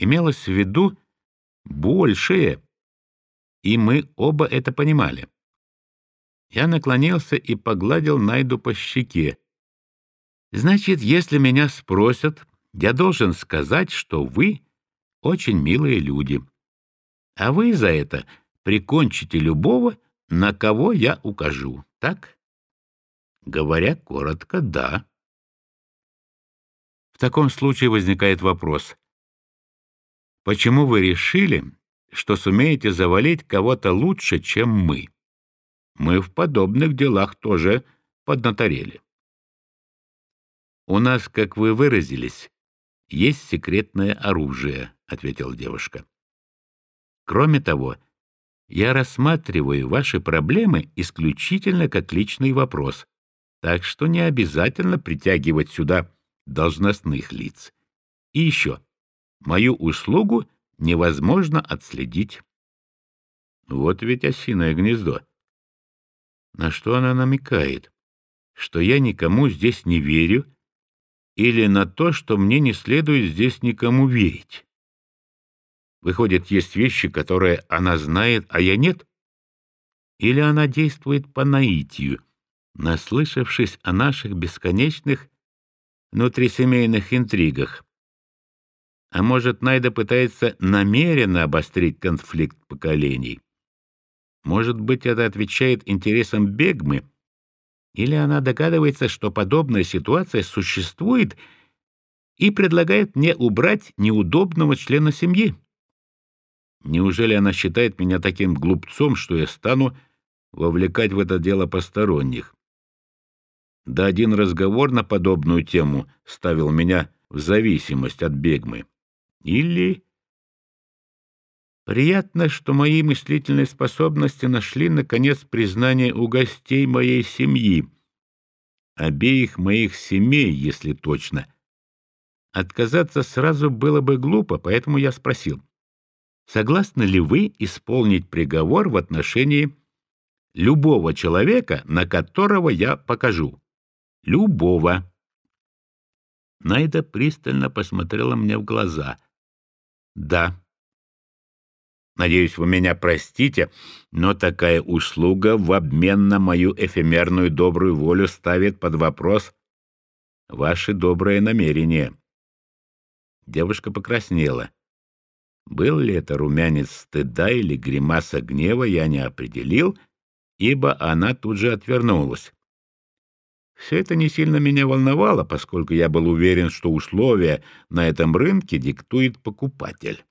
имелось в виду большее, и мы оба это понимали. Я наклонился и погладил Найду по щеке. «Значит, если меня спросят, я должен сказать, что вы очень милые люди, а вы за это прикончите любого, на кого я укажу, так?» Говоря коротко, да. В таком случае возникает вопрос. Почему вы решили, что сумеете завалить кого-то лучше, чем мы? Мы в подобных делах тоже поднаторели. «У нас, как вы выразились, есть секретное оружие», — ответила девушка. «Кроме того, я рассматриваю ваши проблемы исключительно как личный вопрос, так что не обязательно притягивать сюда должностных лиц. И еще, мою услугу невозможно отследить». Вот ведь осиное гнездо. На что она намекает? Что я никому здесь не верю или на то, что мне не следует здесь никому верить? Выходит, есть вещи, которые она знает, а я нет? Или она действует по наитию, наслышавшись о наших бесконечных внутрисемейных интригах? А может, Найда пытается намеренно обострить конфликт поколений? Может быть, это отвечает интересам Бегмы? Или она догадывается, что подобная ситуация существует и предлагает мне убрать неудобного члена семьи? Неужели она считает меня таким глупцом, что я стану вовлекать в это дело посторонних? Да один разговор на подобную тему ставил меня в зависимость от Бегмы. Или Приятно, что мои мыслительные способности нашли, наконец, признание у гостей моей семьи, обеих моих семей, если точно. Отказаться сразу было бы глупо, поэтому я спросил, согласны ли вы исполнить приговор в отношении любого человека, на которого я покажу? Любого. Найда пристально посмотрела мне в глаза. Да. Надеюсь, вы меня простите, но такая услуга в обмен на мою эфемерную добрую волю ставит под вопрос ваши добрые намерения. Девушка покраснела. Был ли это румянец стыда или гримаса гнева, я не определил, ибо она тут же отвернулась. Все это не сильно меня волновало, поскольку я был уверен, что условия на этом рынке диктует покупатель.